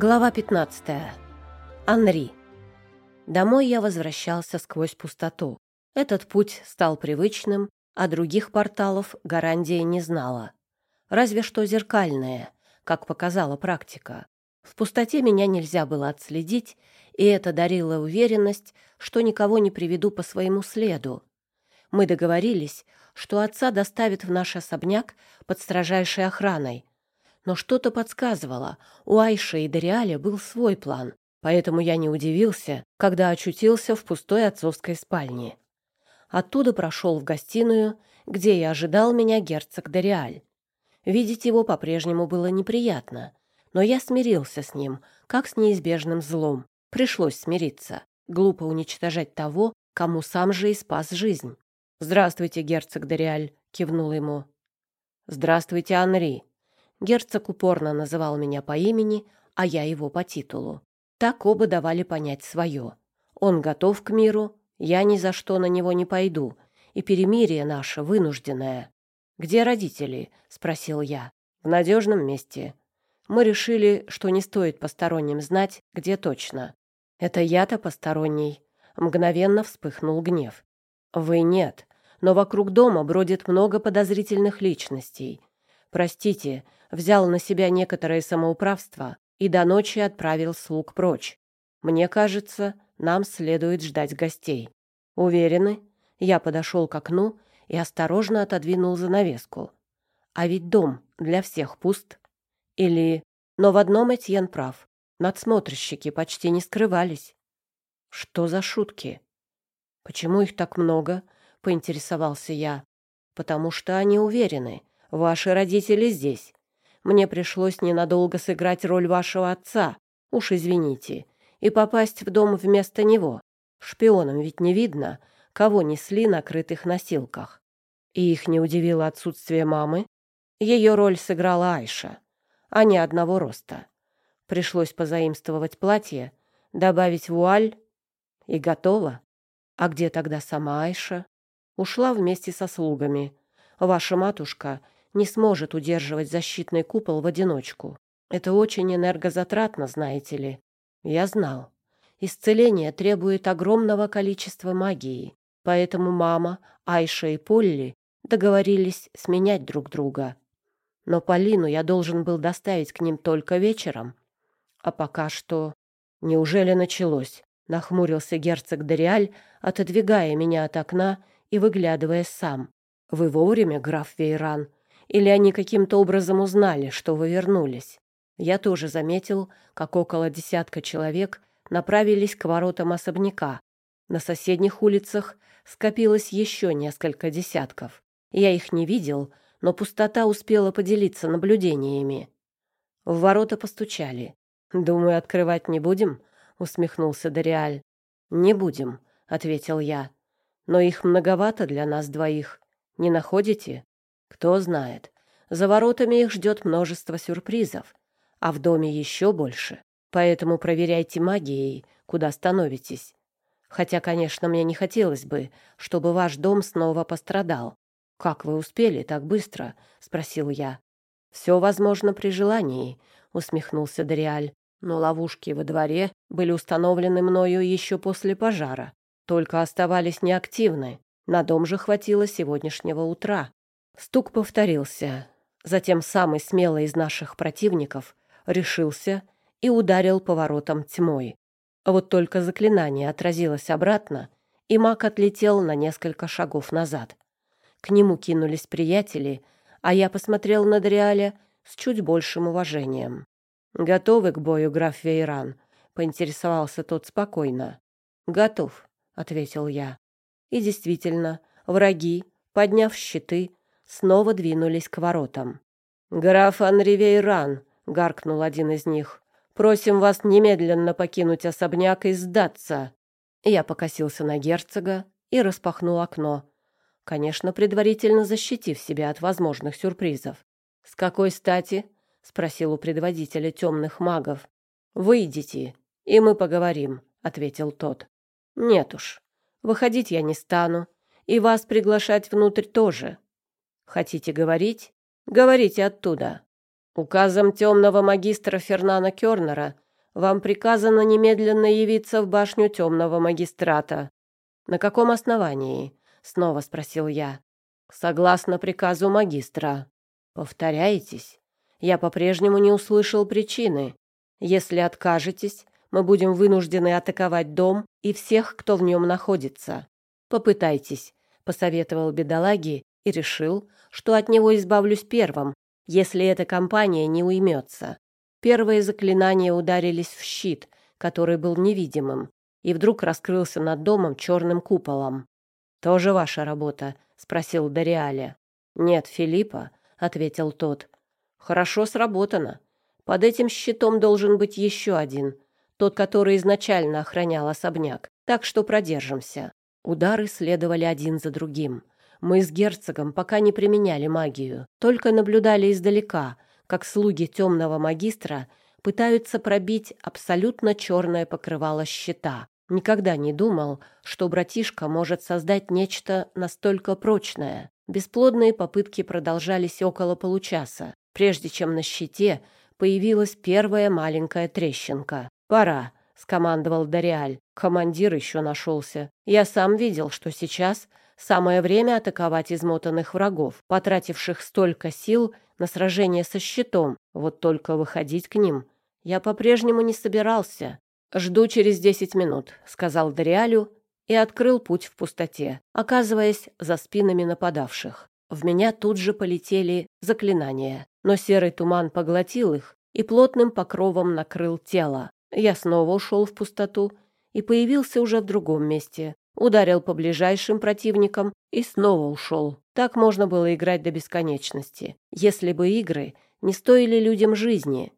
Глава 15. Анри. Домой я возвращался сквозь пустоту. Этот путь стал привычным, а других порталов гарантии не знала. Разве что зеркальные, как показала практика. В пустоте меня нельзя было отследить, и это дарило уверенность, что никого не приведу по своему следу. Мы договорились, что отца доставят в наш особняк под строжайшей охраной, но что-то подсказывало, у Айши и Дориаля был свой план, поэтому я не удивился, когда очутился в пустой отцовской спальне. Оттуда прошел в гостиную, где и ожидал меня герцог Дориаль. Видеть его по-прежнему было неприятно, но я смирился с ним, как с неизбежным злом. Пришлось смириться. Глупо уничтожать того, кому сам же и спас жизнь. «Здравствуйте, герцог Дориаль», — кивнул ему. «Здравствуйте, Анри», Герцог упорно называл меня по имени, а я его по титулу. Так оба давали понять свое. Он готов к миру, я ни за что на него не пойду, и перемирие наше вынужденное. «Где родители?» — спросил я. «В надежном месте. Мы решили, что не стоит посторонним знать, где точно. Это я-то посторонний». Мгновенно вспыхнул гнев. «Вы нет, но вокруг дома бродит много подозрительных личностей. Простите, взял на себя некоторое самоуправство и до ночи отправил слуг прочь. Мне кажется, нам следует ждать гостей. Уверены? Я подошел к окну и осторожно отодвинул занавеску. А ведь дом для всех пуст. Или... Но в одном Этьен прав. Надсмотрщики почти не скрывались. Что за шутки? Почему их так много? Поинтересовался я. Потому что они уверены. Ваши родители здесь. Мне пришлось ненадолго сыграть роль вашего отца, уж извините, и попасть в дом вместо него. Шпионам ведь не видно, кого несли на крытых носилках. И их не удивило отсутствие мамы. Ее роль сыграла Айша, а не одного роста. Пришлось позаимствовать платье, добавить вуаль, и готово. А где тогда сама Айша? Ушла вместе со слугами. Ваша матушка не сможет удерживать защитный купол в одиночку. Это очень энергозатратно, знаете ли. Я знал. Исцеление требует огромного количества магии, поэтому мама, Айша и Полли договорились сменять друг друга. Но Полину я должен был доставить к ним только вечером. А пока что... Неужели началось? Нахмурился герцог Дориаль, отодвигая меня от окна и выглядывая сам. «Вы вовремя, граф Вейран?» Или они каким-то образом узнали, что вы вернулись? Я тоже заметил, как около десятка человек направились к воротам особняка. На соседних улицах скопилось еще несколько десятков. Я их не видел, но пустота успела поделиться наблюдениями. В ворота постучали. «Думаю, открывать не будем?» — усмехнулся Дориаль. «Не будем», — ответил я. «Но их многовато для нас двоих. Не находите?» Кто знает, за воротами их ждет множество сюрпризов, а в доме еще больше. Поэтому проверяйте магией, куда становитесь. Хотя, конечно, мне не хотелось бы, чтобы ваш дом снова пострадал. «Как вы успели так быстро?» — спросил я. «Все возможно при желании», — усмехнулся Дориаль. «Но ловушки во дворе были установлены мною еще после пожара, только оставались неактивны. На дом же хватило сегодняшнего утра. Стук повторился. Затем самый смелый из наших противников решился и ударил поворотом тьмой. Вот только заклинание отразилось обратно, и маг отлетел на несколько шагов назад. К нему кинулись приятели, а я посмотрел на Дриаля с чуть большим уважением. «Готовы к бою, граф Вейран?» — поинтересовался тот спокойно. «Готов», — ответил я. И действительно, враги, подняв щиты, снова двинулись к воротам. «Граф Анри Вейран», — гаркнул один из них, — «просим вас немедленно покинуть особняк и сдаться». Я покосился на герцога и распахнул окно, конечно, предварительно защитив себя от возможных сюрпризов. «С какой стати?» — спросил у предводителя темных магов. «Выйдите, и мы поговорим», — ответил тот. «Нет уж, выходить я не стану, и вас приглашать внутрь тоже. Хотите говорить? Говорите оттуда. Указом темного магистра Фернана Кернера Вам приказано немедленно явиться в башню темного магистрата. На каком основании? Снова спросил я. Согласно приказу магистра. Повторяетесь? Я по-прежнему не услышал причины. Если откажетесь, мы будем вынуждены атаковать дом и всех, кто в нем находится. Попытайтесь, посоветовал бедолаге и решил, что от него избавлюсь первым, если эта компания не уймется. Первые заклинания ударились в щит, который был невидимым, и вдруг раскрылся над домом черным куполом. «Тоже ваша работа?» — спросил Дориале. «Нет, Филиппа», — ответил тот. «Хорошо сработано. Под этим щитом должен быть еще один, тот, который изначально охранял особняк, так что продержимся». Удары следовали один за другим. Мы с герцогом пока не применяли магию, только наблюдали издалека, как слуги темного магистра пытаются пробить абсолютно черное покрывало щита. Никогда не думал, что братишка может создать нечто настолько прочное. Бесплодные попытки продолжались около получаса, прежде чем на щите появилась первая маленькая трещинка. «Пора», — скомандовал Дориаль. Командир еще нашелся. Я сам видел, что сейчас Самое время атаковать измотанных врагов, потративших столько сил на сражение со щитом. Вот только выходить к ним я по-прежнему не собирался. «Жду через десять минут», — сказал Дориалю и открыл путь в пустоте, оказываясь за спинами нападавших. В меня тут же полетели заклинания, но серый туман поглотил их и плотным покровом накрыл тело. Я снова ушел в пустоту и появился уже в другом месте, ударил по ближайшим противникам и снова ушел. Так можно было играть до бесконечности, если бы игры не стоили людям жизни.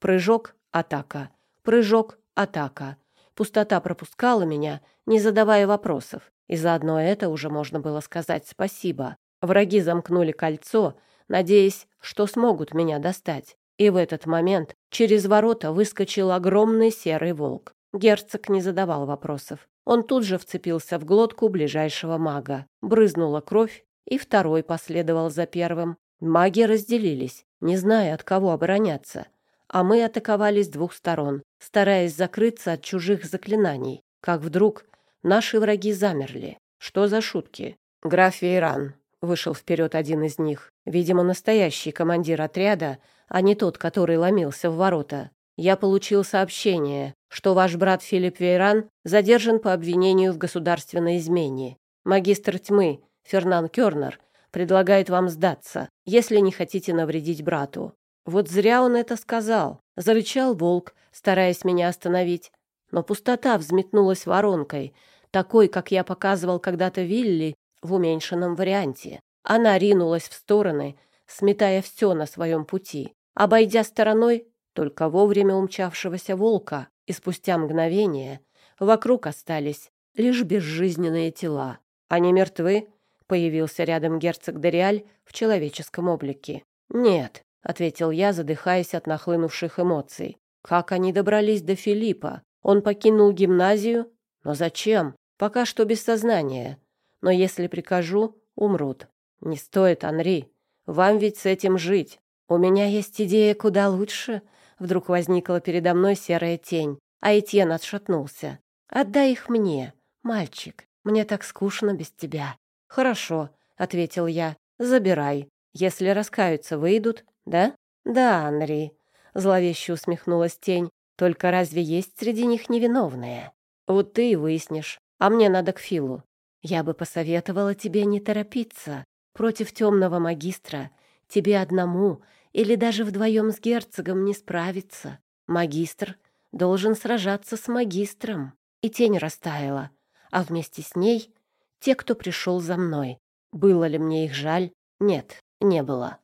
Прыжок — атака, прыжок — атака. Пустота пропускала меня, не задавая вопросов, и заодно это уже можно было сказать спасибо. Враги замкнули кольцо, надеясь, что смогут меня достать. И в этот момент через ворота выскочил огромный серый волк. Герцог не задавал вопросов. Он тут же вцепился в глотку ближайшего мага. Брызнула кровь, и второй последовал за первым. Маги разделились, не зная, от кого обороняться. А мы атаковали с двух сторон, стараясь закрыться от чужих заклинаний. Как вдруг наши враги замерли. Что за шутки? Граф Вейран. Вышел вперед один из них. Видимо, настоящий командир отряда, а не тот, который ломился в ворота. Я получил сообщение, что ваш брат Филипп Вейран задержан по обвинению в государственной измене. Магистр тьмы Фернан Кёрнер предлагает вам сдаться, если не хотите навредить брату. Вот зря он это сказал. Зарычал волк, стараясь меня остановить. Но пустота взметнулась воронкой, такой, как я показывал когда-то Вилли в уменьшенном варианте. Она ринулась в стороны, сметая все на своем пути. Обойдя стороной, только вовремя умчавшегося волка, и спустя мгновение вокруг остались лишь безжизненные тела. Они мертвы? Появился рядом герцог Дориаль в человеческом облике. Нет, ответил я, задыхаясь от нахлынувших эмоций. Как они добрались до Филиппа? Он покинул гимназию? Но зачем? Пока что без сознания. Но если прикажу, умрут. Не стоит, Анри. Вам ведь с этим жить. У меня есть идея куда лучше, Вдруг возникла передо мной серая тень, а Этьен отшатнулся. «Отдай их мне, мальчик. Мне так скучно без тебя». «Хорошо», — ответил я. «Забирай. Если раскаются, выйдут, да?» «Да, Анри», — зловеще усмехнулась тень. «Только разве есть среди них невиновные?» «Вот ты и выяснишь. А мне надо к Филу». «Я бы посоветовала тебе не торопиться. Против темного магистра тебе одному или даже вдвоем с герцогом не справиться. Магистр должен сражаться с магистром. И тень растаяла, а вместе с ней те, кто пришел за мной. Было ли мне их жаль? Нет, не было.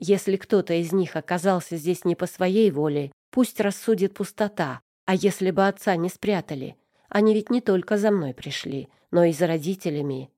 Если кто-то из них оказался здесь не по своей воле, пусть рассудит пустота. А если бы отца не спрятали? Они ведь не только за мной пришли, но и за родителями.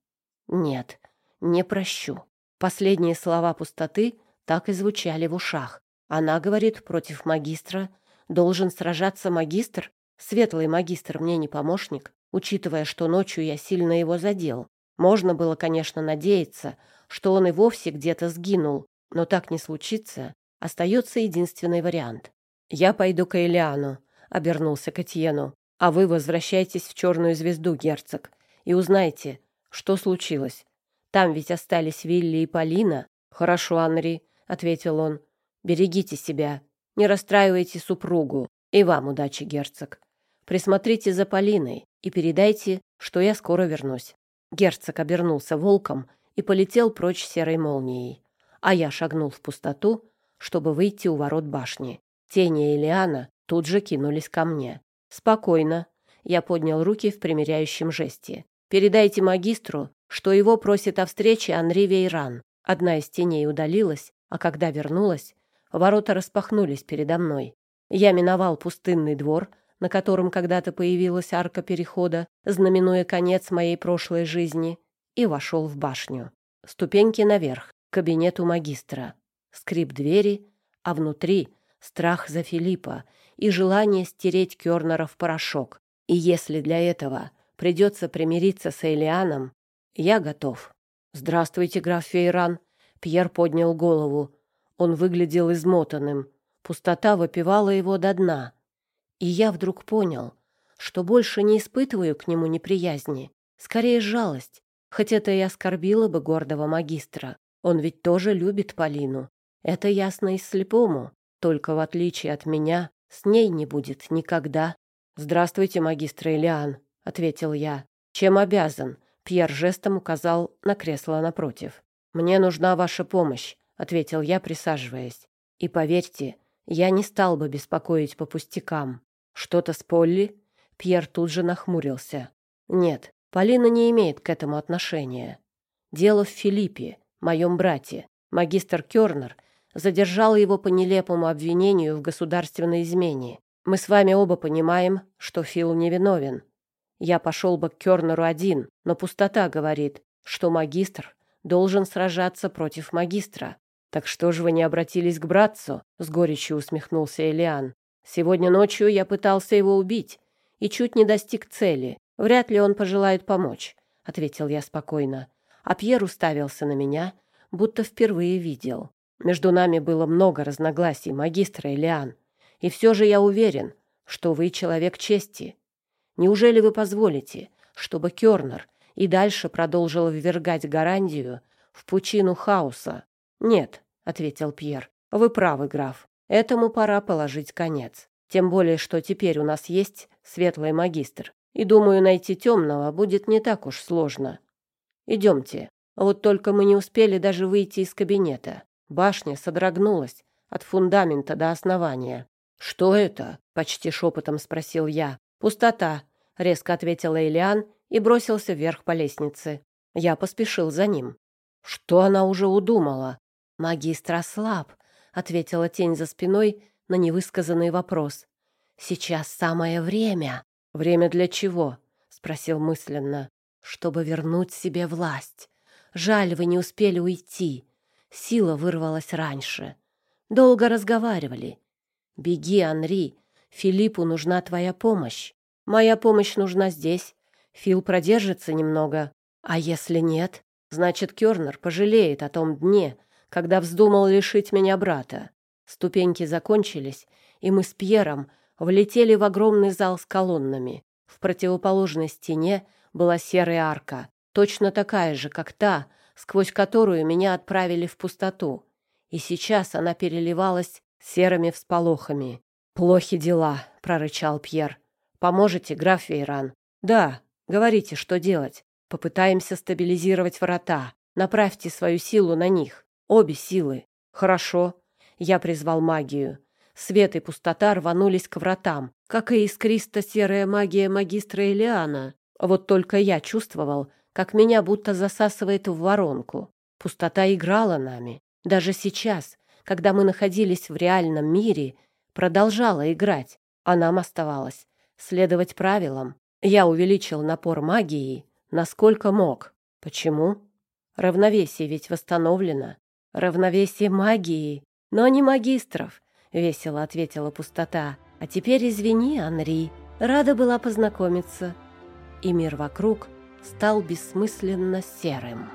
Нет, не прощу. Последние слова пустоты так и звучали в ушах. Она говорит, против магистра должен сражаться магистр? Светлый магистр мне не помощник, учитывая, что ночью я сильно его задел. Можно было, конечно, надеяться, что он и вовсе где-то сгинул, но так не случится. Остается единственный вариант. Я пойду к Элиану, обернулся к Этьену. «А вы возвращайтесь в черную звезду, герцог, и узнайте, что случилось. Там ведь остались Вилли и Полина». «Хорошо, Анри», — ответил он. «Берегите себя, не расстраивайте супругу. И вам удачи, герцог. Присмотрите за Полиной и передайте, что я скоро вернусь». Герцог обернулся волком и полетел прочь серой молнией, а я шагнул в пустоту, чтобы выйти у ворот башни. Тени и Лиана тут же кинулись ко мне. «Спокойно». Я поднял руки в примиряющем жесте. «Передайте магистру, что его просит о встрече Анри Вейран». Одна из теней удалилась, а когда вернулась, ворота распахнулись передо мной. Я миновал пустынный двор, на котором когда-то появилась арка перехода, знаменуя конец моей прошлой жизни, и вошел в башню. Ступеньки наверх, к кабинету магистра. Скрип двери, а внутри страх за Филиппа и желание стереть Кёрнера в порошок. И если для этого придется примириться с Элианом, я готов. «Здравствуйте, граф Фейран!» Пьер поднял голову. Он выглядел измотанным. Пустота выпивала его до дна. И я вдруг понял, что больше не испытываю к нему неприязни, скорее жалость, хоть это и оскорбило бы гордого магистра. Он ведь тоже любит Полину. Это ясно и слепому, только в отличие от меня, с ней не будет никогда. «Здравствуйте, магистр Элиан», — ответил я. «Чем обязан?» — Пьер жестом указал на кресло напротив. «Мне нужна ваша помощь», — ответил я, присаживаясь. «И поверьте, я не стал бы беспокоить по пустякам. Что-то с Полли?» Пьер тут же нахмурился. «Нет, Полина не имеет к этому отношения. Дело в Филиппе, моем брате. Магистр Кёрнер задержал его по нелепому обвинению в государственной измене. Мы с вами оба понимаем, что Фил невиновен. Я пошел бы к Кёрнеру один, но пустота говорит, что магистр должен сражаться против магистра. Так что же вы не обратились к братцу? С горечью усмехнулся Элиан. Сегодня ночью я пытался его убить и чуть не достиг цели. Вряд ли он пожелает помочь, ответил я спокойно. А Пьер уставился на меня, будто впервые видел. Между нами было много разногласий, магистр Элиан. И все же я уверен, что вы человек чести. Неужели вы позволите, чтобы Кёрнер и дальше продолжил ввергать Гарандию в пучину хаоса? Нет, — ответил Пьер, — вы правы, граф. Этому пора положить конец. Тем более, что теперь у нас есть светлый магистр. И, думаю, найти темного будет не так уж сложно. Идемте. Вот только мы не успели даже выйти из кабинета. Башня содрогнулась от фундамента до основания. «Что это?» — почти шепотом спросил я. «Пустота», — резко ответил Эйлиан и бросился вверх по лестнице. Я поспешил за ним. Что она уже удумала? «Магистр ослаб», — ответила тень за спиной на невысказанный вопрос. «Сейчас самое время». «Время для чего?» — спросил мысленно. «Чтобы вернуть себе власть. Жаль, вы не успели уйти. Сила вырвалась раньше. Долго разговаривали. Беги, Анри. Филиппу нужна твоя помощь. Моя помощь нужна здесь. Фил продержится немного. А если нет, значит, Кёрнер пожалеет о том дне, когда вздумал лишить меня брата. Ступеньки закончились, и мы с Пьером влетели в огромный зал с колоннами. В противоположной стене была серая арка, точно такая же, как та, сквозь которую меня отправили в пустоту, и сейчас она переливалась серыми всполохами. «Плохи дела», — прорычал Пьер. «Поможете, граф Вейран?» «Да, говорите, что делать. Попытаемся стабилизировать врата. Направьте свою силу на них. Обе силы. Хорошо». Я призвал магию. Свет и пустота рванулись к вратам, как и искристо-серая магия магистра Элиана. Вот только я чувствовал, как меня будто засасывает в воронку. Пустота играла нами. Даже сейчас, когда мы находились в реальном мире, продолжала играть, а нам оставалось следовать правилам. Я увеличил напор магии, насколько мог. Почему? Равновесие ведь восстановлено. Равновесие магии, но не магистров, весело ответила пустота. А теперь извини, Анри. Рада была познакомиться. И мир вокруг — стал бессмысленно серым.